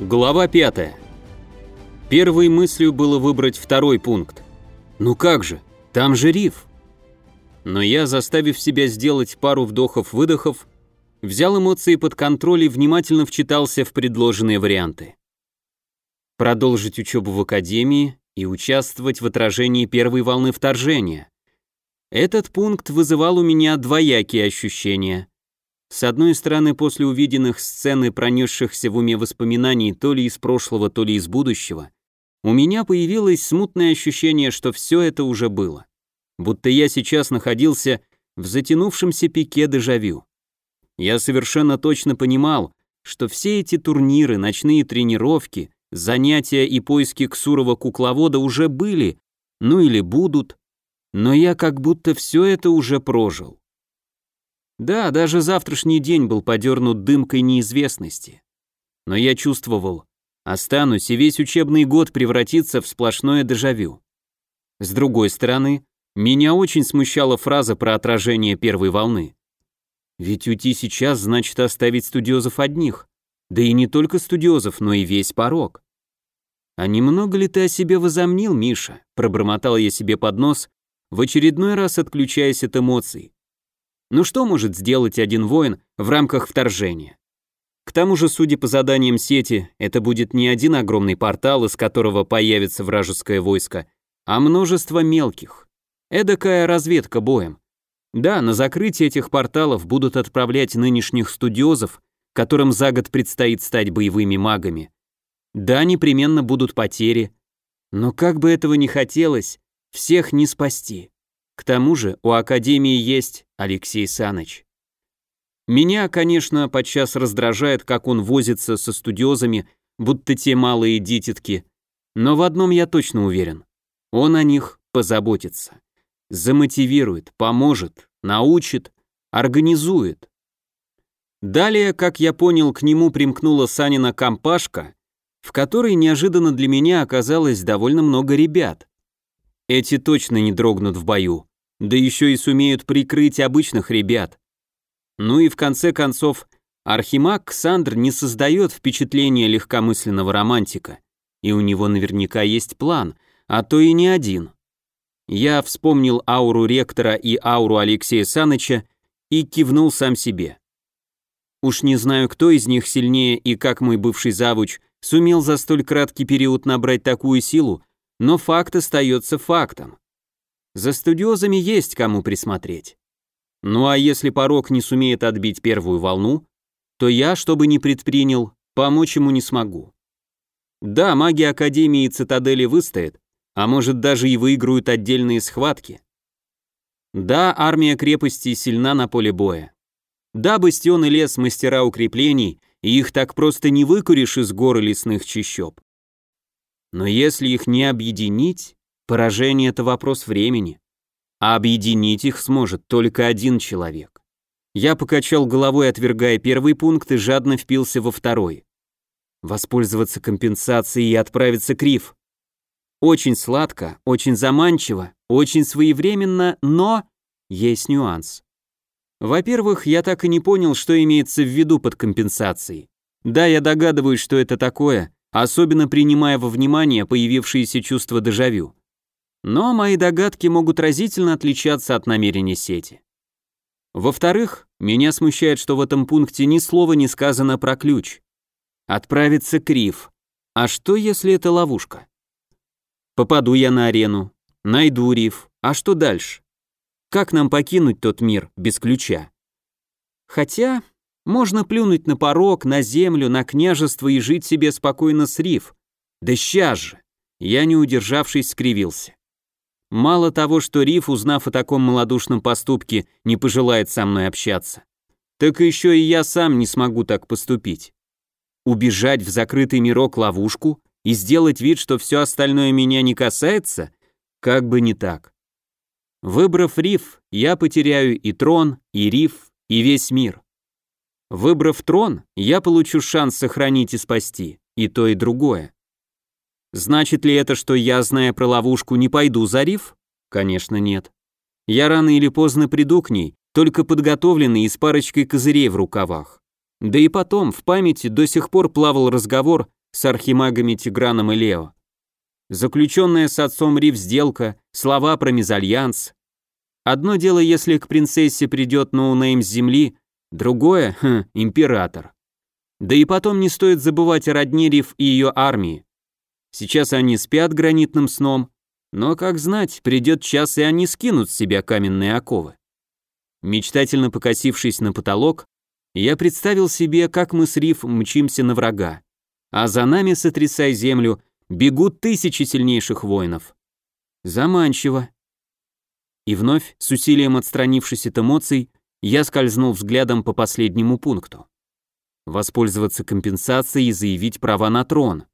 Глава 5. Первой мыслью было выбрать второй пункт. Ну как же, там же риф. Но я, заставив себя сделать пару вдохов-выдохов, взял эмоции под контроль и внимательно вчитался в предложенные варианты. Продолжить учебу в академии и участвовать в отражении первой волны вторжения. Этот пункт вызывал у меня двоякие ощущения. С одной стороны, после увиденных сцен и пронесшихся в уме воспоминаний то ли из прошлого, то ли из будущего, у меня появилось смутное ощущение, что все это уже было. Будто я сейчас находился в затянувшемся пике дежавю. Я совершенно точно понимал, что все эти турниры, ночные тренировки, занятия и поиски Ксурова-кукловода уже были, ну или будут, но я как будто все это уже прожил. Да, даже завтрашний день был подернут дымкой неизвестности. Но я чувствовал, останусь, и весь учебный год превратится в сплошное дежавю. С другой стороны, меня очень смущала фраза про отражение первой волны. Ведь уйти сейчас значит оставить студиозов одних. Да и не только студиозов, но и весь порог. «А немного ли ты о себе возомнил, Миша?» Пробормотал я себе под нос, в очередной раз отключаясь от эмоций. Ну что может сделать один воин в рамках вторжения? К тому же, судя по заданиям сети, это будет не один огромный портал, из которого появится вражеское войско, а множество мелких. Эдакая разведка боем. Да, на закрытие этих порталов будут отправлять нынешних студиозов, которым за год предстоит стать боевыми магами. Да, непременно будут потери, но как бы этого ни хотелось, всех не спасти. К тому же у Академии есть Алексей Саныч. Меня, конечно, подчас раздражает, как он возится со студиозами, будто те малые дитятки, но в одном я точно уверен. Он о них позаботится. Замотивирует, поможет, научит, организует. Далее, как я понял, к нему примкнула Санина компашка, в которой неожиданно для меня оказалось довольно много ребят. Эти точно не дрогнут в бою, да еще и сумеют прикрыть обычных ребят. Ну и в конце концов, Архимаг Ксандр не создает впечатления легкомысленного романтика, и у него наверняка есть план, а то и не один. Я вспомнил ауру ректора и ауру Алексея Саныча и кивнул сам себе. Уж не знаю, кто из них сильнее и как мой бывший завуч сумел за столь краткий период набрать такую силу, но факт остается фактом. За студиозами есть кому присмотреть. Ну а если порог не сумеет отбить первую волну, то я, что бы ни предпринял, помочь ему не смогу. Да, маги Академии и Цитадели выстоят, а может даже и выиграют отдельные схватки. Да, армия крепости сильна на поле боя. Да, бастион и лес мастера укреплений, и их так просто не выкуришь из горы лесных чащоб. Но если их не объединить, поражение — это вопрос времени. А объединить их сможет только один человек. Я покачал головой, отвергая первый пункт, и жадно впился во второй. Воспользоваться компенсацией и отправиться к Риф. Очень сладко, очень заманчиво, очень своевременно, но есть нюанс. Во-первых, я так и не понял, что имеется в виду под компенсацией. Да, я догадываюсь, что это такое, особенно принимая во внимание появившиеся чувства дежавю. Но мои догадки могут разительно отличаться от намерений сети. Во-вторых, меня смущает, что в этом пункте ни слова не сказано про ключ. Отправиться к Риф. А что, если это ловушка? Попаду я на арену, найду Риф, а что дальше? Как нам покинуть тот мир без ключа? Хотя, можно плюнуть на порог, на землю, на княжество и жить себе спокойно с Риф. Да сейчас же. Я, не удержавшись, скривился. Мало того, что Риф, узнав о таком малодушном поступке, не пожелает со мной общаться, так еще и я сам не смогу так поступить. Убежать в закрытый мирок ловушку и сделать вид, что все остальное меня не касается, как бы не так. Выбрав Риф, я потеряю и трон, и Риф, и весь мир. Выбрав трон, я получу шанс сохранить и спасти, и то, и другое. Значит ли это, что я, зная про ловушку, не пойду за риф? Конечно, нет. Я рано или поздно приду к ней, только подготовленный и с парочкой козырей в рукавах. Да и потом, в памяти до сих пор плавал разговор с архимагами Тиграном и Лео. Заключенная с отцом Рив сделка, слова про мезальянс. Одно дело, если к принцессе придет ноунейм с земли, другое, хм, император. Да и потом не стоит забывать о родне Рив и ее армии. Сейчас они спят гранитным сном, но, как знать, придет час, и они скинут с себя каменные оковы. Мечтательно покосившись на потолок, я представил себе, как мы с Риф мчимся на врага, а за нами, сотрясая землю, бегут тысячи сильнейших воинов. Заманчиво. И вновь, с усилием отстранившись от эмоций, я скользнул взглядом по последнему пункту. Воспользоваться компенсацией и заявить права на трон.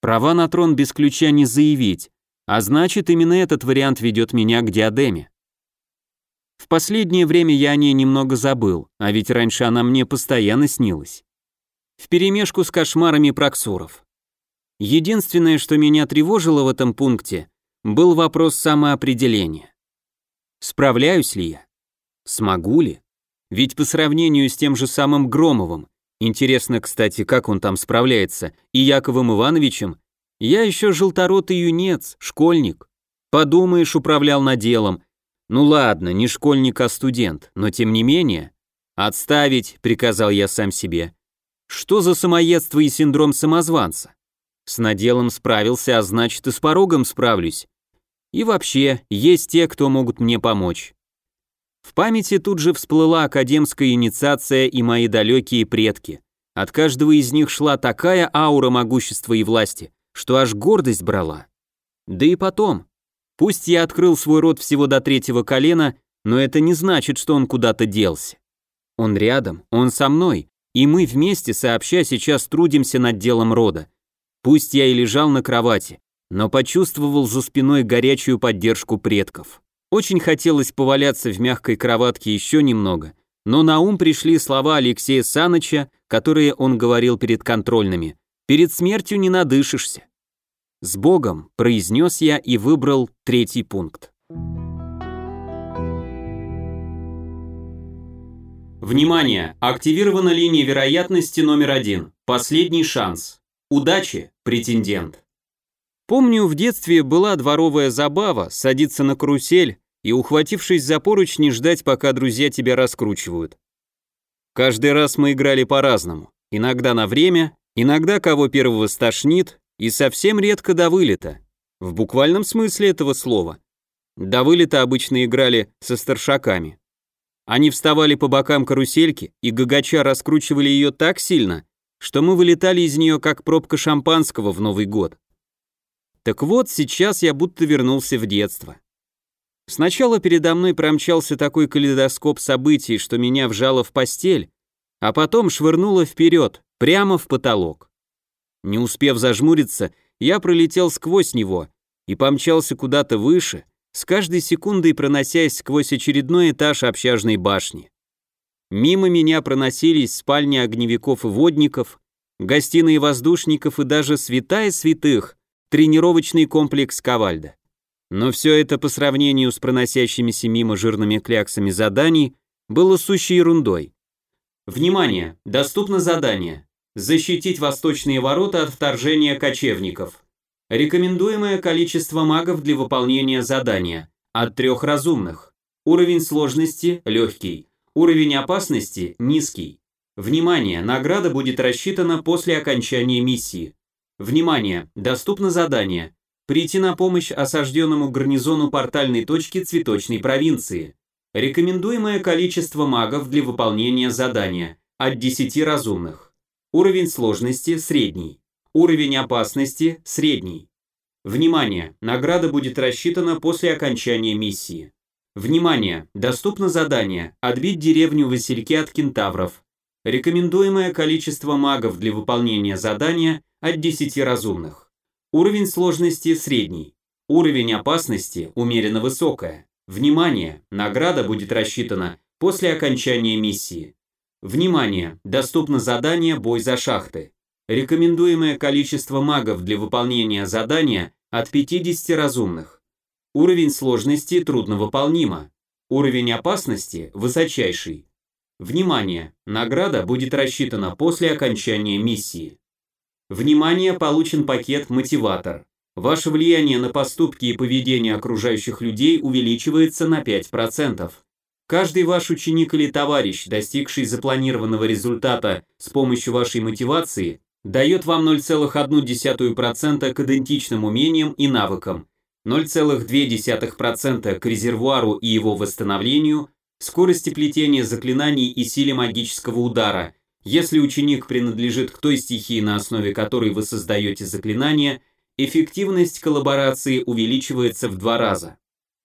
Права на трон без ключа не заявить, а значит, именно этот вариант ведет меня к диадеме. В последнее время я о ней немного забыл, а ведь раньше она мне постоянно снилась. Вперемешку с кошмарами проксуров. Единственное, что меня тревожило в этом пункте, был вопрос самоопределения. Справляюсь ли я? Смогу ли? Ведь по сравнению с тем же самым Громовым, интересно, кстати, как он там справляется, и Яковом Ивановичем, я еще желторотый юнец, школьник. Подумаешь, управлял наделом. Ну ладно, не школьник, а студент, но тем не менее. Отставить, приказал я сам себе. Что за самоедство и синдром самозванца? С наделом справился, а значит и с порогом справлюсь. И вообще, есть те, кто могут мне помочь. В памяти тут же всплыла академская инициация и мои далекие предки. От каждого из них шла такая аура могущества и власти, что аж гордость брала. Да и потом, пусть я открыл свой род всего до третьего колена, но это не значит, что он куда-то делся. Он рядом, он со мной, и мы вместе сообща сейчас трудимся над делом рода. Пусть я и лежал на кровати, но почувствовал за спиной горячую поддержку предков. Очень хотелось поваляться в мягкой кроватке еще немного, но на ум пришли слова Алексея Саныча, которые он говорил перед контрольными. «Перед смертью не надышишься». «С Богом», произнес я и выбрал третий пункт. Внимание! Активирована линия вероятности номер один. Последний шанс. Удачи, претендент. Помню, в детстве была дворовая забава садиться на карусель и, ухватившись за поручни, ждать, пока друзья тебя раскручивают. Каждый раз мы играли по-разному. Иногда на время, иногда кого первого стошнит, и совсем редко до вылета. В буквальном смысле этого слова. До вылета обычно играли со старшаками. Они вставали по бокам карусельки и гагача раскручивали ее так сильно, что мы вылетали из нее как пробка шампанского в Новый год. Так вот, сейчас я будто вернулся в детство. Сначала передо мной промчался такой калейдоскоп событий, что меня вжало в постель, а потом швырнуло вперед, прямо в потолок. Не успев зажмуриться, я пролетел сквозь него и помчался куда-то выше, с каждой секундой проносясь сквозь очередной этаж общажной башни. Мимо меня проносились спальни огневиков и водников, гостиные воздушников и даже святая святых, тренировочный комплекс Ковальда. Но все это по сравнению с проносящимися мимо жирными кляксами заданий было сущей ерундой. Внимание! Доступно задание. Защитить восточные ворота от вторжения кочевников. Рекомендуемое количество магов для выполнения задания. От трех разумных. Уровень сложности – легкий. Уровень опасности – низкий. Внимание, награда будет рассчитана после окончания миссии. Внимание, доступно задание. Прийти на помощь осажденному гарнизону портальной точки цветочной провинции. Рекомендуемое количество магов для выполнения задания. От 10 разумных. Уровень сложности – средний. Уровень опасности – средний. Внимание! Награда будет рассчитана после окончания миссии. Внимание! Доступно задание «Отбить деревню Васильки от кентавров». Рекомендуемое количество магов для выполнения задания от 10 разумных. Уровень сложности средний. Уровень опасности умеренно высокая. Внимание! Награда будет рассчитана после окончания миссии. Внимание! Доступно задание «Бой за шахты». Рекомендуемое количество магов для выполнения задания от 50 разумных. Уровень сложности трудновыполнимо. Уровень опасности высочайший. Внимание! Награда будет рассчитана после окончания миссии. Внимание, получен пакет «Мотиватор». Ваше влияние на поступки и поведение окружающих людей увеличивается на 5%. Каждый ваш ученик или товарищ, достигший запланированного результата с помощью вашей мотивации, дает вам 0,1% к идентичным умениям и навыкам, 0,2% к резервуару и его восстановлению, скорости плетения заклинаний и силе магического удара. Если ученик принадлежит к той стихии, на основе которой вы создаете заклинание, эффективность коллаборации увеличивается в два раза.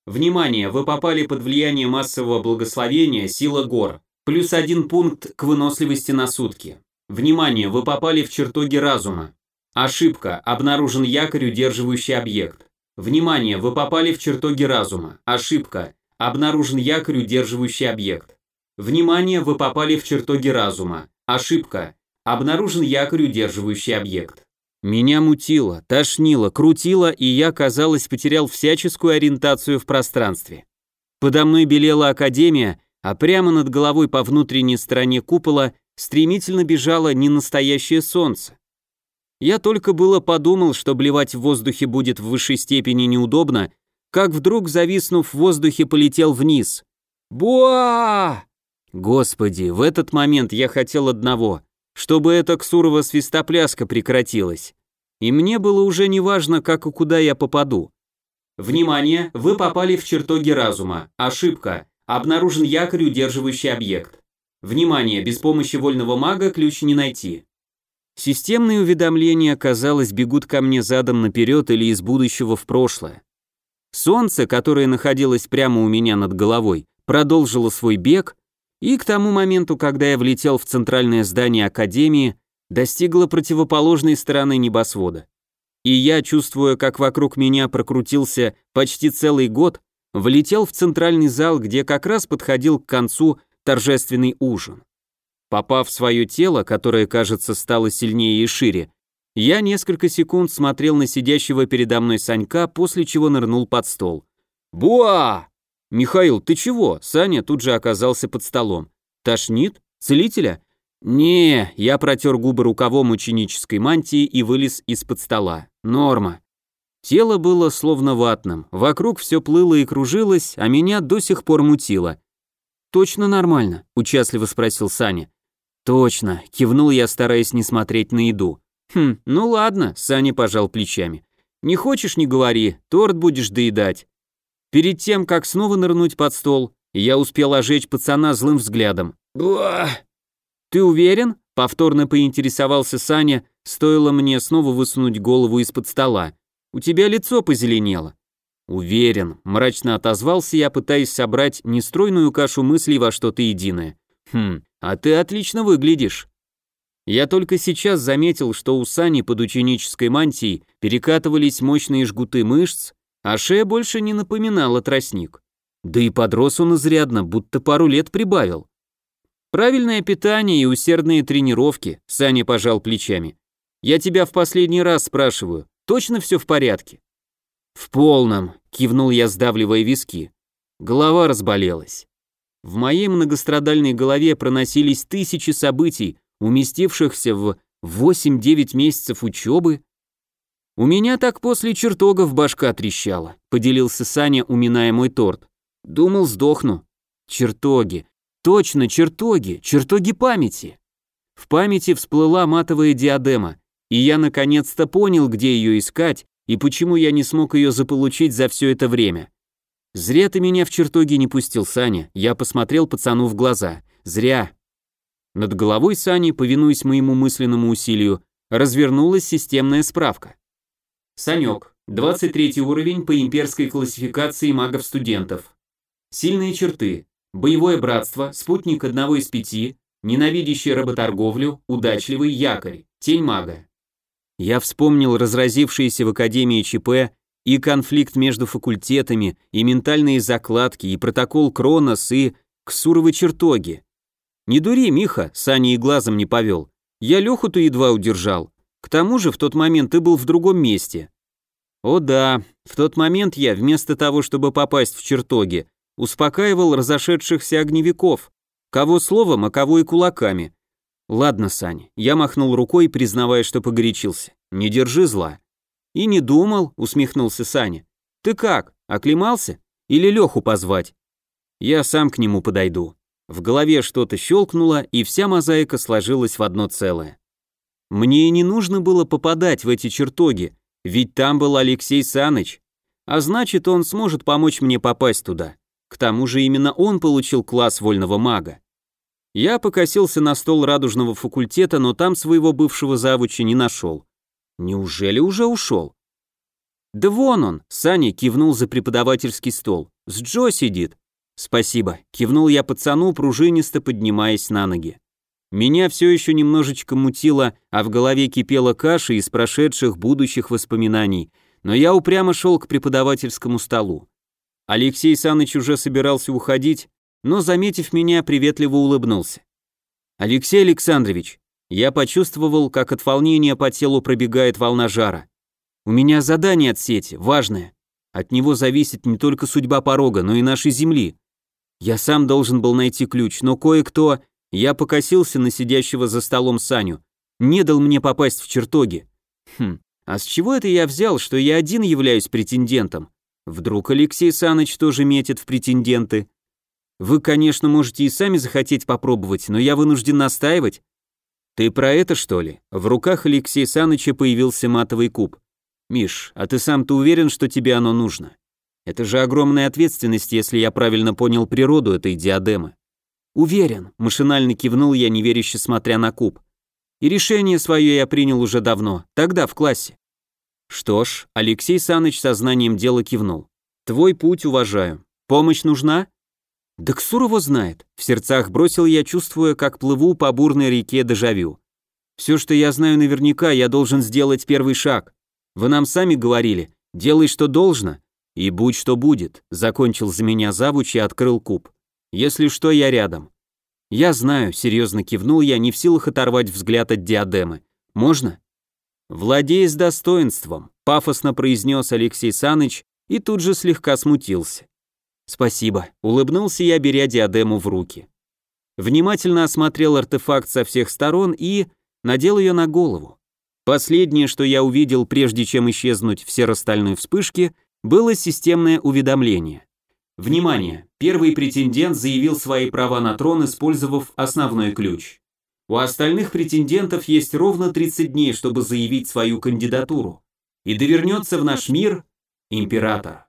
Внимание, вы попали под влияние массового благословения «Сила гор», плюс один пункт к выносливости на сутки. Внимание, вы попали в чертоги разума. Ошибка, обнаружен якорь, удерживающий объект. Внимание, вы попали в чертоги разума. Ошибка, обнаружен якорь, удерживающий объект. Внимание, вы попали в чертоги разума. Ошибка, обнаружен якорь, удерживающий объект. Меня мутило, тошнило, крутило, и я, казалось, потерял всяческую ориентацию в пространстве. Подо мной белела академия, а прямо над головой по внутренней стороне купола стремительно бежало ненастоящее солнце. Я только было подумал, что блевать в воздухе будет в высшей степени неудобно, как вдруг, зависнув в воздухе, полетел вниз. Буа! Господи, в этот момент я хотел одного чтобы эта ксурова свистопляска прекратилась. И мне было уже не важно, как и куда я попаду. Внимание, вы попали в чертоги разума. Ошибка. Обнаружен якорь, удерживающий объект. Внимание, без помощи вольного мага ключ не найти. Системные уведомления, казалось, бегут ко мне задом наперед или из будущего в прошлое. Солнце, которое находилось прямо у меня над головой, продолжило свой бег, и к тому моменту, когда я влетел в центральное здание Академии, достигла противоположной стороны небосвода. И я, чувствуя, как вокруг меня прокрутился почти целый год, влетел в центральный зал, где как раз подходил к концу торжественный ужин. Попав в свое тело, которое, кажется, стало сильнее и шире, я несколько секунд смотрел на сидящего передо мной Санька, после чего нырнул под стол. «Буа!» «Михаил, ты чего?» Саня тут же оказался под столом. «Тошнит? Целителя?» «Не», я протер губы рукавом ученической мантии и вылез из-под стола. «Норма». Тело было словно ватным, вокруг все плыло и кружилось, а меня до сих пор мутило. «Точно нормально?» – участливо спросил Саня. «Точно», – кивнул я, стараясь не смотреть на еду. «Хм, ну ладно», – Саня пожал плечами. «Не хочешь – не говори, торт будешь доедать». Перед тем, как снова нырнуть под стол, я успел ожечь пацана злым взглядом. «Буа!» «Ты уверен?» — повторно поинтересовался Саня, стоило мне снова высунуть голову из-под стола. «У тебя лицо позеленело». «Уверен», — мрачно отозвался я, пытаясь собрать нестройную кашу мыслей во что-то единое. «Хм, а ты отлично выглядишь». Я только сейчас заметил, что у Сани под ученической мантией перекатывались мощные жгуты мышц, а шея больше не напоминала тростник. Да и подрос он изрядно, будто пару лет прибавил. Правильное питание и усердные тренировки, Саня пожал плечами. Я тебя в последний раз спрашиваю, точно все в порядке? В полном, кивнул я, сдавливая виски. Голова разболелась. В моей многострадальной голове проносились тысячи событий, уместившихся в 8-9 месяцев учебы, «У меня так после чертогов башка трещала», — поделился Саня, уминая мой торт. «Думал, сдохну». «Чертоги. Точно, чертоги. Чертоги памяти». В памяти всплыла матовая диадема, и я наконец-то понял, где ее искать и почему я не смог ее заполучить за все это время. «Зря ты меня в чертоги не пустил, Саня», я посмотрел пацану в глаза. «Зря». Над головой Сани, повинуясь моему мысленному усилию, развернулась системная справка. Санек, 23 уровень по имперской классификации магов-студентов. Сильные черты. Боевое братство, спутник одного из пяти, ненавидящий работорговлю, удачливый якорь, тень мага. Я вспомнил разразившиеся в Академии ЧП и конфликт между факультетами, и ментальные закладки, и протокол Кронос, и ксуровы чертоги. Не дури, Миха, Саня и глазом не повел. Я Леху-то едва удержал. К тому же в тот момент ты был в другом месте. О да, в тот момент я, вместо того, чтобы попасть в чертоги, успокаивал разошедшихся огневиков, кого словом, а кого и кулаками. Ладно, Сань, я махнул рукой, признавая, что погорячился. Не держи зла. И не думал, усмехнулся Саня. Ты как, оклемался? Или Леху позвать? Я сам к нему подойду. В голове что-то щелкнуло, и вся мозаика сложилась в одно целое. Мне не нужно было попадать в эти чертоги, ведь там был Алексей Саныч, а значит, он сможет помочь мне попасть туда. К тому же именно он получил класс вольного мага. Я покосился на стол радужного факультета, но там своего бывшего завуча не нашел. Неужели уже ушел? Да вон он, Саня кивнул за преподавательский стол. С Джо сидит. Спасибо, кивнул я пацану, пружинисто поднимаясь на ноги. Меня все еще немножечко мутило, а в голове кипела каша из прошедших будущих воспоминаний, но я упрямо шел к преподавательскому столу. Алексей Саныч уже собирался уходить, но, заметив меня, приветливо улыбнулся. «Алексей Александрович», я почувствовал, как от волнения по телу пробегает волна жара. «У меня задание от сети, важное. От него зависит не только судьба порога, но и нашей земли. Я сам должен был найти ключ, но кое-кто, я покосился на сидящего за столом Саню, не дал мне попасть в чертоги. Хм, а с чего это я взял, что я один являюсь претендентом? Вдруг Алексей Саныч тоже метит в претенденты? Вы, конечно, можете и сами захотеть попробовать, но я вынужден настаивать. Ты про это, что ли? В руках Алексея Саныча появился матовый куб. Миш, а ты сам-то уверен, что тебе оно нужно? Это же огромная ответственность, если я правильно понял природу этой диадемы. Уверен, машинально кивнул я, неверяще смотря на куб. И решение свое я принял уже давно, тогда в классе. Что ж, Алексей Саныч сознанием дела кивнул. Твой путь уважаю. Помощь нужна? Да Ксур знает. В сердцах бросил я, чувствуя, как плыву по бурной реке Дежавю. Все, что я знаю наверняка, я должен сделать первый шаг. Вы нам сами говорили, делай, что должно, и будь, что будет, закончил за меня завуч и открыл куб. Если что, я рядом. Я знаю, серьезно кивнул я, не в силах оторвать взгляд от диадемы. Можно? Владей с достоинством, пафосно произнес Алексей Саныч и тут же слегка смутился. Спасибо, улыбнулся я, беря диадему в руки. Внимательно осмотрел артефакт со всех сторон и надел ее на голову. Последнее, что я увидел, прежде чем исчезнуть в серо-стальной вспышке, было системное уведомление. Внимание! Первый претендент заявил свои права на трон, использовав основной ключ. У остальных претендентов есть ровно 30 дней, чтобы заявить свою кандидатуру. И довернется в наш мир император.